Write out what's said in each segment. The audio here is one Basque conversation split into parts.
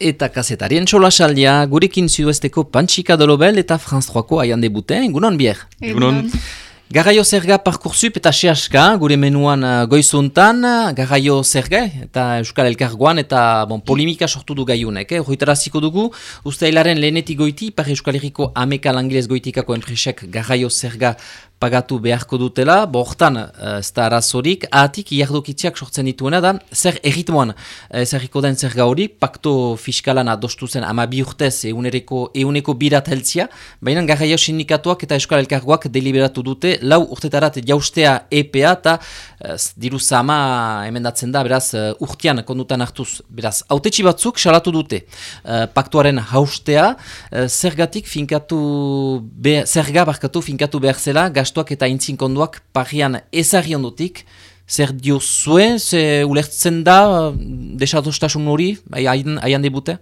eta kasetarien txolasaldia gurekin zuesteko Pantsika Dolobel eta Franz Troako aian debuten, egunon bier? Egunon. Garraio zerga parkursup eta sehaska, gure menuan uh, goizuntan, garraio zerga eta Euskal Elkargoan eta bon, polimika sortu du gaiunek. Eh? Horitaraziko dugu, uste hilaren lehenetik goiti, par Euskal Herriko ameka langilez goitikako enpresek garraio zerga pagatu beharko dutela, bortan uh, ez da arazorik, ahatik iardokitziak sortzen dituena da, zer erritmoan uh, zerriko den zer gauri, pakto fiskalan adostu zen ama bi urtez euneko, euneko birat heltzia, baina garraio sindikatuak eta eskal elkargoak deliberatu dute, lau urtetarat jaustea EPA eta uh, diru zama emendatzen da, beraz urtean kondutan hartuz, beraz, autetxi batzuk salatu dute uh, paktuaren haustea, uh, zergatik finkatu, be, zerga barkatu finkatu behar zela, gastuak eta intzin konduak parian ezari ondotik, zer dio zuen, ze ulertzen da, desadostasun hori, aian debute?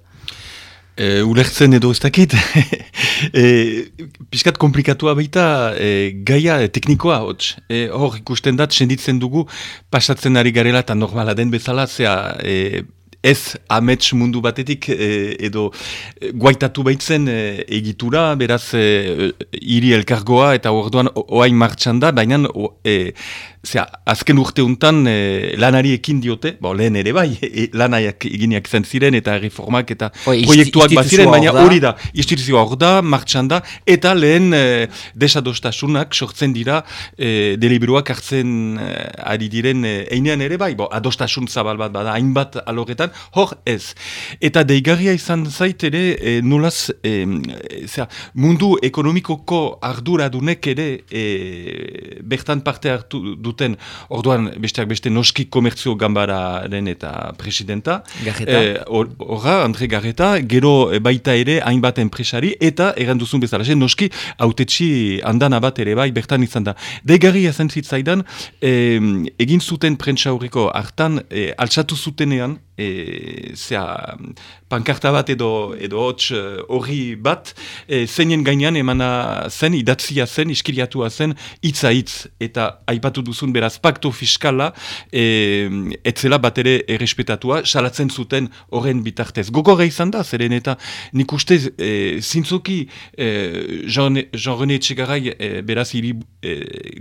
E, ulertzen edo ez dakit, e, piskat komplikatua baita e, gaia e, teknikoa, hotz. E, hor ikusten dat, senditzen dugu, pasatzen ari garela eta normala den bezala, zea, e, ez amets mundu batetik edo guaitatu baitzen egitura, beraz e, hiri elkargoa eta orduan oain martxan da, baina Zea, azken urte untan e, lanari ekin diote, bo, lehen ere bai, e, lanaiak egineak zen ziren eta reformak eta Oi, proiektuak bat ziren, baina hori da, instituzioa hor da, martxan da, eta lehen e, desadostasunak sortzen dira e, deliberuak hartzen e, ari diren e, einean ere bai, bo, adostasun zabal bat bada, hainbat aloretan, hor ez. Eta deigarria izan zait ere, e, nolaz, e, zea, mundu ekonomikoko arduradunek ere e, bertan parte hartu duten, orduan besteak beste noski komertzio gambararen eta presidenta. Garreta. Eh, Andre Garreta, gero eh, baita ere hainbat enpresari eta erranduzun bezala, noski autetxi handan abat ere bai bertan izan da. Degarri ezen zitzaidan, eh, egin zuten prentsa horreko hartan, eh, altsatu zutenean, e, zera, pankarta bat edo edo hotx e, horri bat, e, zeinen gainean emana zen, idatzia zen, iskiriatua zen, hitza hitz eta aipatu duzun beraz pakto fiskala, e, etzela bat ere errespetatua, salatzen zuten horren bitartez. Gogorra izan da, zeren eta nik uste e, zintzoki e, Jean-René Txegarai e, beraz hiri e,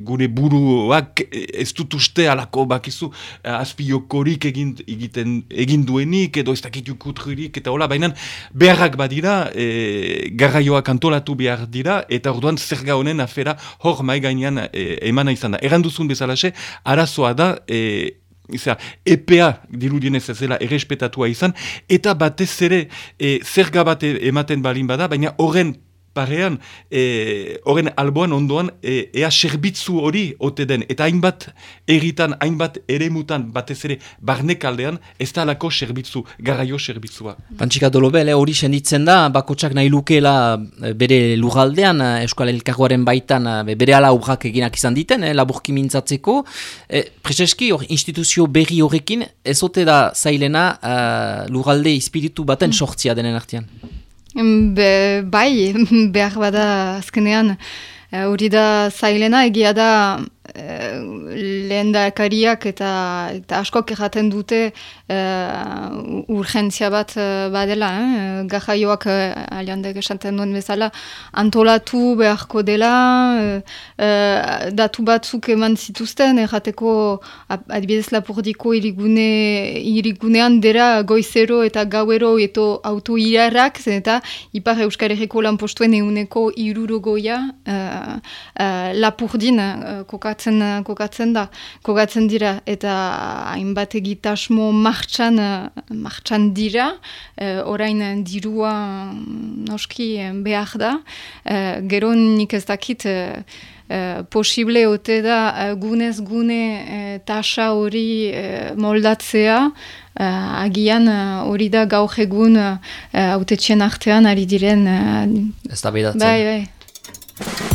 gure buruak e, ez dut uste alako bakizu azpiokorik egin, egiten egin duenik edo ez dakit ukutrurik eta hola, baina beharrak badira, e, garraioak antolatu behar dira eta orduan zerga honen afera hor mai gainean e, emana izan da. Erranduzun bezalaxe, arazoa da, e, Iza, EPA dirudienez ez zela errespetatua izan, eta batez ere e, zerga bat ematen balin bada, baina horren parean, e, horren alboan ondoan, e, ea serbitzu hori ote den, eta hainbat erritan, hainbat eremutan, batez ere barnek aldean, ez da alako serbitzu, garraio serbitzua. Pantsika dolobele hori senditzen da, bakotsak nahi lukela e, bere lugaldean, Euskal Elkargoaren baitan, bere ala urrak eginak izan diten, eh, laburki mintzatzeko. E, Prezeski, hor, instituzio berri horrekin, ez ote da zailena uh, lugalde espiritu baten mm. sortzia denen artean? Be, bai, behar bada azkenean, eh, hori da zailena, egia da lehen dakariak eta, eta askok erraten dute uh, urgentzia bat uh, badela, eh? gajaioak uh, aliandek esanten duen bezala antolatu beharko dela, uh, datu batzuk eman zituzten, errateko adibidez lapurdiko irigune, irigunean dira goizero eta gauero eto auto irarrak, zen eta ipar Euskal Herriko lan postuen euneko irurogoia uh, uh, lapurdin uh, kokatzen, kokatzen da, kokatzen dira, eta hainbat egitasmo martxan, martxan dira, uh, orain dirua noski behar da, uh, gero nik ez dakit, uh, posible ote da uh, gunez gune uh, tasa hori moldatzea, agian hori da gaur egun uh, artean ari diren... Ez da bedatzen. Bai, bai.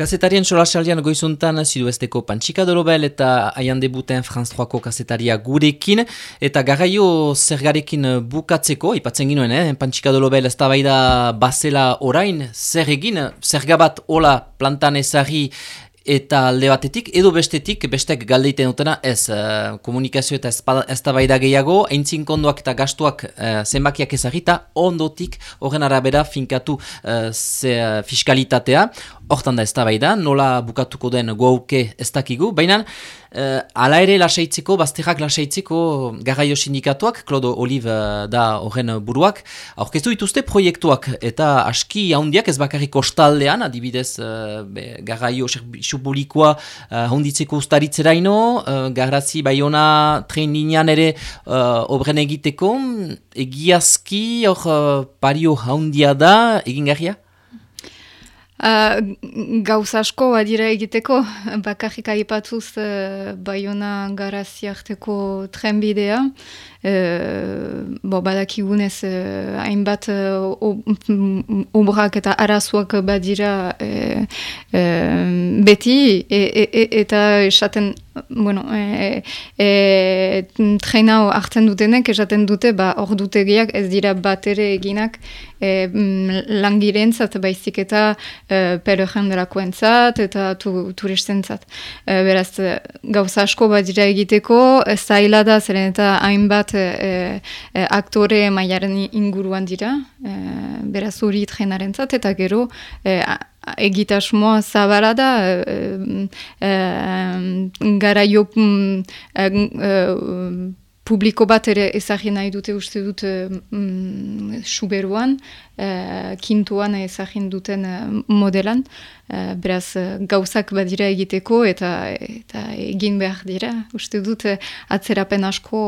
Kazetarien solasaldian goizuntan zidu esteko Pantxika Dolobel eta aian debuten Franz 3ko kazetaria gurekin eta garraio zergarekin bukatzeko, ipatzen ginoen, eh? Pantxika Dolobel ez da baida bazela orain, zer egin, zergabat hola plantan ezari eta alde batetik, edo bestetik, bestek galdeiten dutena, ez, uh, komunikazio eta ez da baida gehiago, eintzin kondoak eta gastuak uh, zenbakiak ezagita, ondotik, horren arabera, finkatu uh, ze, fiskalitatea, hortan da ez da baida, nola bukatuko den guauke ez dakigu, baina, Uh, ala ere lasaitzeko, bazterrak lasaitzeko garraio sindikatuak, Claude Olive uh, da horren buruak, aurkeztu dituzte proiektuak eta aski handiak ez bakarrik kostaldean, adibidez uh, be, garraio publikoa uh, honditzeko ustaritzera ino, uh, garrazi baiona tren linean ere uh, obren egiteko, egiazki hor uh, pario handia da, egin garria? Uh, gauz asko badira egiteko, bakarrik aipatuz uh, Bayona garaziarteko trenbidea. Bo, badakigunez uh, hainbat uh, obrak eta arazuak badira uh, uh, beti e, e, e, eta esaten bueno, e, e, trena hartzen dutenek esaten dute ba, ordutegiak ez dira bat ere eginak e, langirentzat baizik eta e, pero jenderakoentzat eta tu, turistentzat. E, beraz, gauza asko bat dira egiteko, zaila da zeren eta hainbat e, e, aktore mailaren inguruan dira, e, beraz hori trenaren zat, eta gero e, egitasmoa zabara da e, e, garaio e, publiko bat ere ezagin nahi dute uste dut mm, suberuan, uh, kintuan ezagin duten modelan, uh, beraz gauzak badira egiteko eta, eta egin behar dira, uste dut atzerapen asko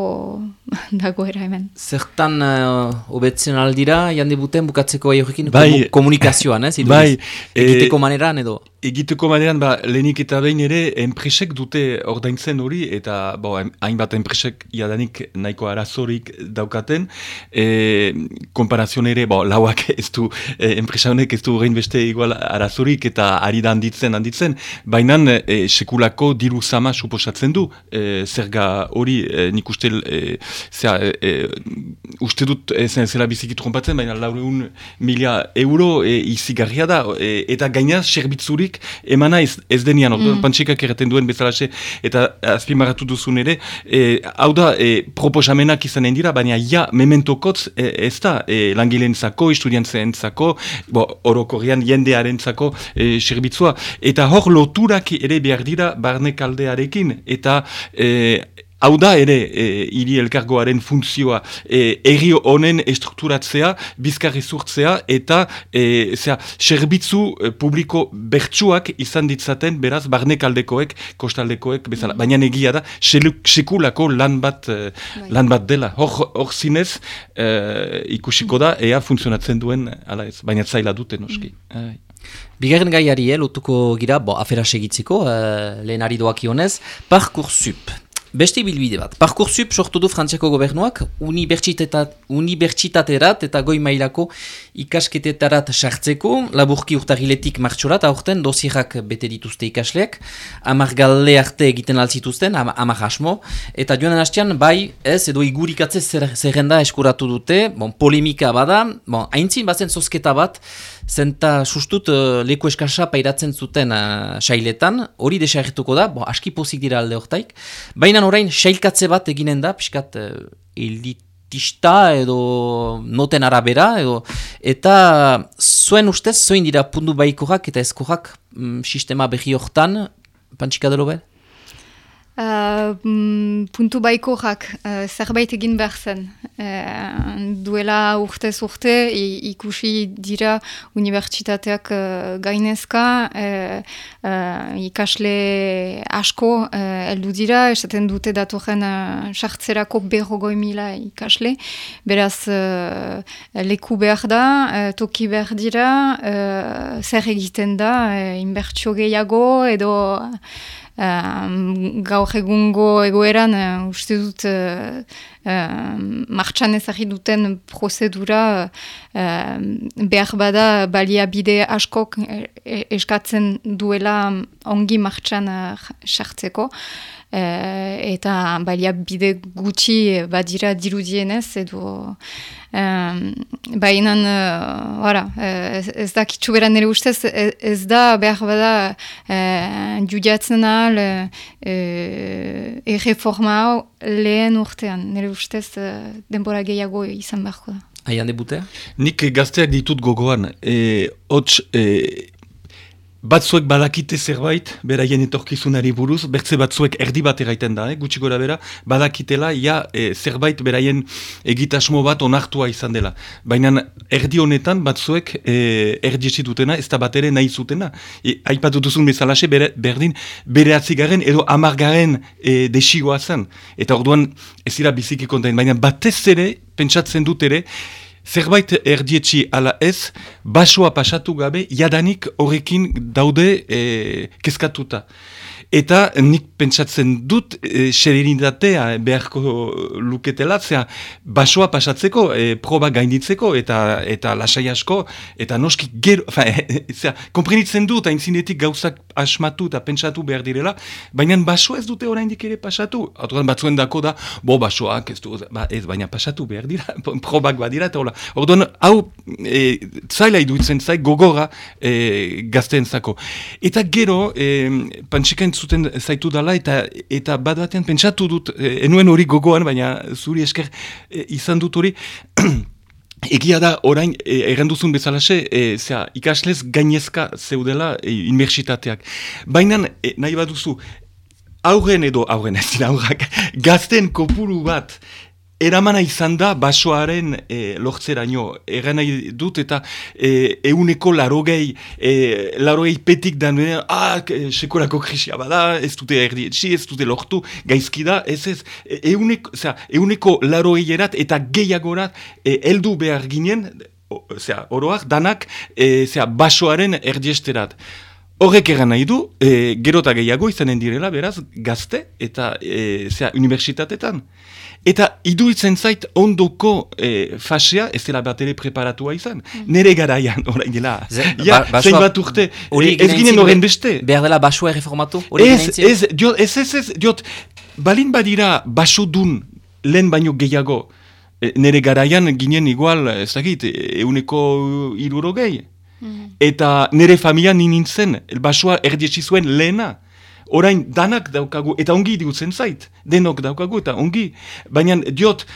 dagoera hemen. Zertan uh, obetzen aldira, jande buten bukatzeko aiorekin bai, komunikazioan, ez? Bai, egiteko maneran edo? Egiteko maneran, ba, lehenik eta behin ere, enpresek dute ordaintzen hori, eta bo, hainbat enpresek jadanik nahiko arazorik daukaten, e, komparazion ere, bo, lauak ez du, e, enpresa honek ez du gain beste igual arazorik eta ari da handitzen, handitzen, baina e, sekulako diru zama suposatzen du, e, zerga hori e, nik uste, e, zera, e, uste dut, e, zen zela biziki trompatzen, baina laureun milia euro e, izigarria da, e, eta gaina serbitzurik emana ez, ez denian, mm. pantxikak erraten duen bezalaxe, eta azpimarratu duzun ere, e, hau da, e, proposamenak izanen dira, baina ja, mementokotz e, ez da, e, langileen zako, estudiantzen zako, orokorrian jendearen zako e, servitzua, eta hor loturak ere behar dira barnekaldearekin, eta e, Hau da ere, e, hiri elkargoaren funtzioa, e, erri honen estrukturatzea, bizkarri zurtzea, eta e, zera, serbitzu e, publiko bertsuak izan ditzaten, beraz, barnekaldekoek, kostaldekoek, bezala. Baina egia da, sekulako lan bat, e, bai. lan bat dela. Hor, hor zinez, e, ikusiko da, ea funtzionatzen duen, ala ez, baina zaila dute noski. Mm. Bigarren gaiari, eh, lotuko gira, bo, afera segitziko, eh, lehen ari doak ionez, Parcoursup. Beste bilbide bat, Parkursup sortu du Frantziako gobernuak unibertsitaterat eta goi mailako ikasketetarat sartzeko, laburki urtariletik martxorat, aurten dosierak bete dituzte ikasleak, amar galde arte egiten altzituzten, am amar asmo, eta joan hastian, bai, ez, edo igurikatze zerrenda eskuratu dute, bon, polemika bada, bon, haintzin bazen zozketa bat, zenta sustut uh, leku eskasa pairatzen zuten uh, sailetan, hori desarretuko da, bon, aski pozik dira alde hortaik, baina orain sailkatze bat eginen da, piskat uh, elitista edo noten arabera, edo, eta zuen ustez, zoin dira pundu baikorak eta ezkorak mm, sistema behi hortan, pantxika delo behar? Uh, puntu baiko jak, uh, zerbait egin behar zen. Uh, duela urtez urte, ikusi dira unibertsitateak uh, gainezka, uh, uh, ikasle asko uh, eldu dira, esaten dute datorren uh, sartzerako berrogoi mila ikasle. Beraz, uh, leku behar da, uh, toki behar dira, uh, zer egiten da, uh, inbertsio gehiago, edo gaur egungo egoeran uh, uste dut uh, uh, martxan ezagit duten prozedura uh, behar bada baliabide askok eskatzen duela ongi martxan sartzeko. Uh, eta balia bide gutxi badira dirudienez edo Um, Baina, uh, ez, ez da kitsuberan nire ustez, ez, da behar bada uh, judiatzen ahal uh, erreforma hau lehen urtean, nire ustez uh, denbora gehiago izan beharko da. Aian debutea? Nik gazteak ditut gogoan, e, hots, e, Batzuek badakite zerbait, beraien etorkizunari buruz, bertze batzuek erdi bat eraiten da, eh? gutxi gora bera, badakitela, ja, e, zerbait beraien egitasmo bat onartua izan dela. Baina erdi honetan batzuek e, erdi dutena, ez da bat ere nahi zutena. E, Aipatu duzun bezalaxe, bere, berdin, bere atzigaren edo amargaren e, desigoa zen. Eta orduan ez dira biziki kontain, baina batez ere, pentsatzen dut ere, zerbait erdietxi ala ez, basoa pasatu gabe, jadanik horrekin daude e, kezkatuta. Eta nik pentsatzen dut e, beharko luketela, zera basoa pasatzeko, e, proba gainditzeko, eta eta lasai asko, eta noski gero, fa, e, zera, komprenitzen dut, hain zinetik gauzak asmatu eta pentsatu behar direla, baina basoa ez dute oraindik ere pasatu. Autoran batzuen dako da, bo basoak ez du, ba, ez baina pasatu behar dira, probak badira, eta hola. Orduan, hau, e, zaila iduitzen zai, gogora e, gazten zako. Eta gero, e, zuten zaitu dala eta eta bat batean pentsatu dut, enuen hori gogoan, baina zuri esker e, izan dut hori, Egia da, orain, e, erranduzun bezalase, e, zera, ikaslez gainezka zeudela e, inmersitateak. Baina, e, nahi baduzu, aurren edo, aurren ez dira aurrak, gazten kopuru bat, eramana izan da basoaren e, lortzeraino, egan nahi dut eta e, euneko larogei, e, larogei petik da nuen, ah, sekolako krisia bada, ez dute erdietxi, ez dute lortu, gaizki da, ez ez, e, euneko, zera, euneko larogei erat eta gehiagorat e, eldu behar ginen, zera, oroak, danak, e, zera, basoaren erdiesterat. Horrek egan nahi du, e, gerota gehiago izanen direla, beraz, gazte eta e, zera, universitatetan. Eta iduritzen zait ondoko e, fasea, ez dela bat ere preparatua izan. Mm. Nere garaian, orain dela. Ja, ba, zein bat urte, e, ez ginen horren beste. Behar dela basua erreformatu? Ez, ez, diot, ez, ez, ez, diot, balin badira baso dun lehen baino gehiago, e, nere garaian ginen igual, ez dakit, euneko iruro gehi. Mm. Eta nere familia nintzen, basua erdietsi zuen lehena. Orain danak daukagu, eta ongi diutzen zait, denok daukagu, eta ongi. Baina diot,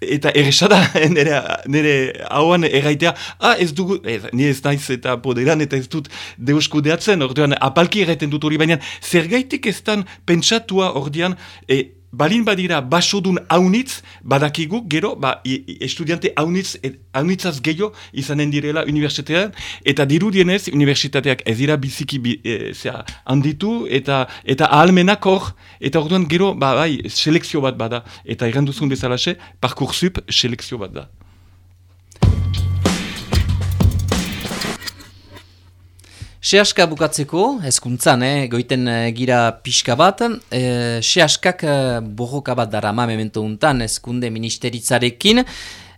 eta erresada nire, nire hauan erraitea, ah ez dugu, ez, ni ez naiz eta poderan eta ez dut deuskudeatzen, ordean apalki erraiten dut hori, baina zer gaitik ez pentsatua ordean, e, balin badira basodun haunitz, badakigu, gero, ba, estudiante haunitz, e, haunitzaz gehiago izanen direla universitatean, eta dirudienez, universitateak ez dira biziki bi, e, zera, handitu, eta eta ahalmenak hor, eta orduan gero, ba, bai, selekzio bat bada, eta erranduzun bezalaxe, parkursup selekzio bat da. Sehaska bukatzeko, ezkuntzan, eh, goiten eh, gira pixka bat, eh, sehaskak eh, borroka bat dara memento untan, ezkunde ministeritzarekin,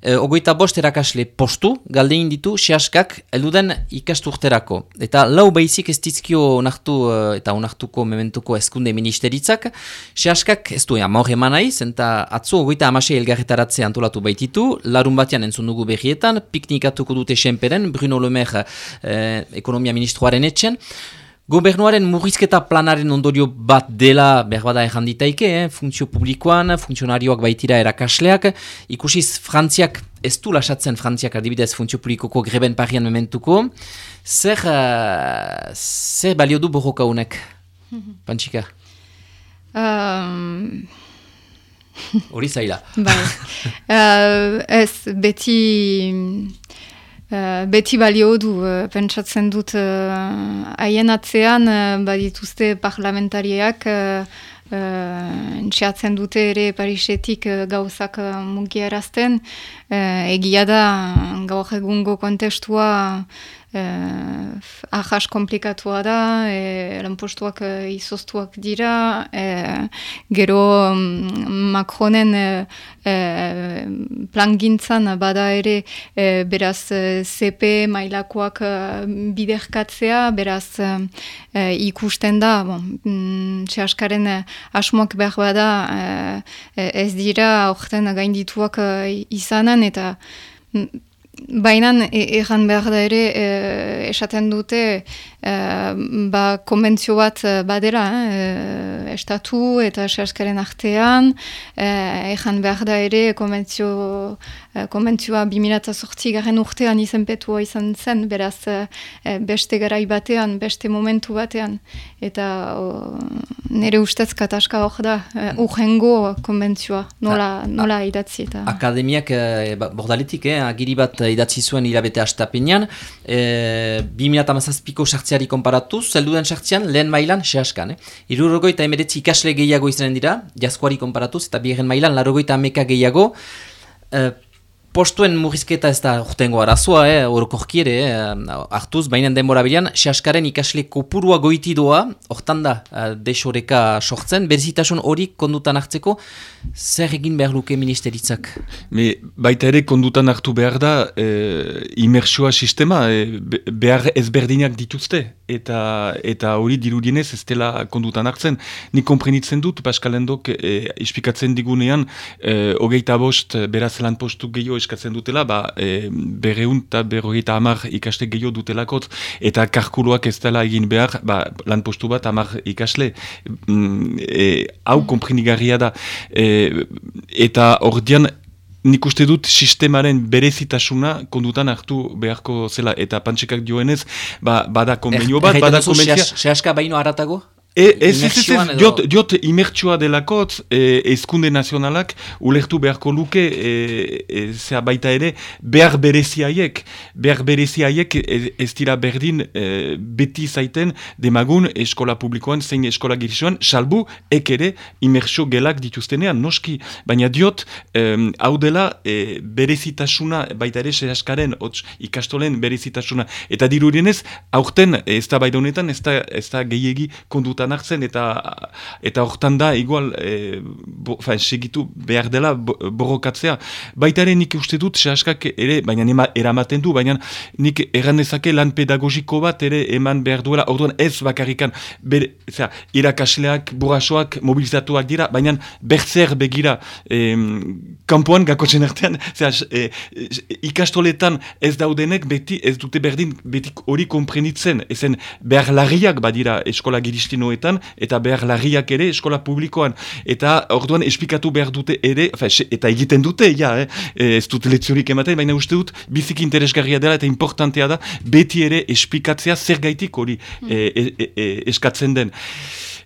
e, ogoita bost erakasle postu, galdein ditu, sehaskak eluden ikasturterako. Eta lau baizik ez dizkio onartu eh, eta onartuko mementuko eskunde ministeritzak, sehaskak ez du amor eman nahi, zenta atzu ogoita amasei elgarretaratze antolatu baititu, larun batean entzun dugu berrietan, piknikatuko dute senperen, Bruno Lemer e, ekonomia ministroaren etxen, Gobernuaren murrizketa planaren ondorio bat dela berbada erranditaike, eh? funtzio publikoan, funtzionarioak baitira erakasleak, ikusiz Frantziak ez du lasatzen Frantziak adibidez funtzio publikoko greben parian mementuko, zer, uh, zer balio du borroka honek, Pantxika? Um... Hori zaila. Bai. uh, ez, beti... Uh, beti balio du, uh, pentsatzen dut uh, haien atzean uh, badituzte parlamentariak uh, dute ere Parisetik uh, gauzak uh, mugiarazten. Egia da gaur egungo kontestua eh, ahas komplikatua da, e, lanpostuak e, izoztuak dira, e, gero mm, Macronen e, e, plan gintzan bada ere e, beraz e, CP mailakoak e, biderkatzea, beraz e, ikusten da, bon, mm, txaskaren e, asmoak behar bada e, ez dira orten gaindituak e, izanen, eta mm, Baina egan behar da ere e, esaten dute e, ba, konbentzio bat badera, e, estatu eta esaskaren artean, egan behar da ere konbentzio konbentzioa 2008 garen urtean izenpetua izan zen, beraz eh, beste garai batean, beste momentu batean, eta nire ustez kataska hor da, uh, urrengo konbentzioa, nola, nola idatzi. Eta... Akademiak eh, ba, bordaletik, eh, agiri bat idatzi zuen hilabete astapenean, eh, 2008ko sartziari konparatuz, zelduden sartzian lehen mailan sehaskan. Eh? Irurrogoi eta emeretzi ikasle gehiago izanen dira, jaskuari konparatuz, eta biherren mailan larrogoi eta ameka gehiago, Postuen murrizketa ez da urtengo arazua, eh, orokorkiere, eh, hartuz, baina denbora bilan, sehaskaren ikasle kopurua goiti doa, hortan da, eh, desoreka sortzen, berzitasun hori kondutan hartzeko, zer egin behar luke ministeritzak? Me, baita ere kondutan hartu behar da, eh, imersioa sistema, eh, behar ezberdinak dituzte, eta eta hori dirudienez ez dela kondutan hartzen. Nik komprenitzen dut, Paskalendok, eh, espikatzen digunean, eh, hogeita bost, beraz lan postu gehiago eskatzen dutela, ba, e, berreun eta berrogeita hamar ikaste gehiago dutelakot, eta karkuloak ez dela egin behar, ba, lan postu bat hamar ikasle, mm, e, hau mm. komprenigarria da. E, eta ordian, nik uste dut sistemaren berezitasuna kondutan hartu beharko zela, eta pantxekak dioenez, ba, bada konbenio bat, bada konbentzia... Sehaska baino haratago? E, ez, ez, ez, ez, diot, diot imertsua delakot e, ezkunde nazionalak ulertu beharko luke e, e, baita ere behar bereziaiek behar bereziaiek ez, ez dira berdin e, beti zaiten demagun eskola publikoan zein eskola girisoan. Salbu ek ere imertsio gelak dituztenean noski. Baina diot e, hau dela e, berezitasuna baita ere seraskaren ikastolen berezitasuna. Eta dirurienez aurten ez da baita honetan ez da, ez da gehiegi konduta kontutan hartzen eta eta hortan da igual e, bo, segitu behar dela borrokatzea. Baita ere nik uste dut sehaskak ere, baina nema eramaten du, baina nik erran dezake lan pedagogiko bat ere eman behar duela, orduan ez bakarrikan bere, zera, irakasleak, burasoak, mobilizatuak dira, baina bertzer begira e, kampuan gakotzen artean, zera, e, ikastoletan ez daudenek beti ez dute berdin beti hori komprenitzen, ezen behar larriak badira eskola giristino eta behar larriak ere eskola publikoan. Eta orduan espikatu behar dute ere, eta egiten dute, ja, eh? ez dute letziorik ematen, baina uste dut bizik interesgarria dela eta importantea da beti ere espikatzea zer gaitik hori mm. e, e, eskatzen den.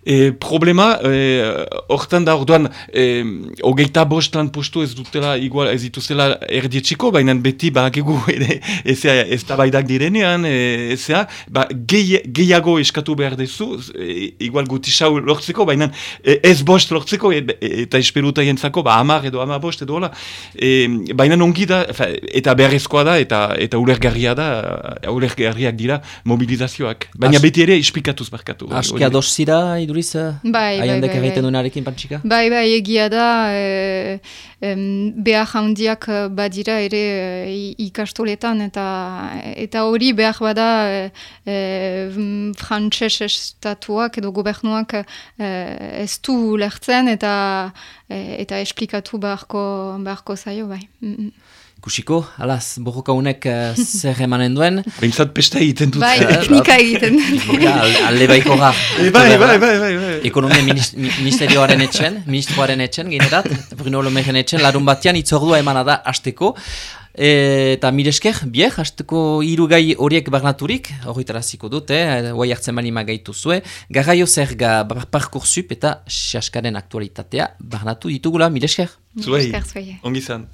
E, problema, e, hortan da orduan, e, hogeita bost lan postu ez dutela, igual ez dituzela erdietxiko, baina beti bakegu ere ez, ez da baidak direnean, e, ez ba, gehiago eskatu behar dezu, e, igual guti sau lortzeko, baina e, ez bost lortzeko, e, eta esperuta jentzako, ba, amar edo amar bost edo hola, e, baina ongi da, eta beharrezkoa da, eta eta ulergarria da, ulergarriak dira mobilizazioak. Baina beti ere espikatuz barkatu. Askia dosira, idur iduriz, bai, bai, aiandek bai, egiten bai. duenarekin pantxika? Bai, bai, egia da, e, e, behar handiak badira ere e, ikastoletan, eta eta hori behar bada e, e, frantxez estatuak edo gobernuak e, ez du lertzen, eta, e, eta esplikatu beharko, beharko zaio, bai. Mm -mm. Kusiko, alaz, borroka unek uh, zer emanen duen. Bintzat pesta egiten dut. Bai, teknika egiten alde baiko ga. E, bai, bai, bai, bai, bai. Ekonomia ministerioaren etxen, ministroaren etxen, generat, Bruno Lomegen etxen, larun batean itzordua emana da hasteko. E, eta miresker, biek, hasteko irugai horiek barnaturik, hori taraziko dut, eh, guai hartzen bali magaitu zue, garraio zerga parkursup eta xaskaren aktualitatea barnatu ditugula, miresker. Zuei, ongi zan.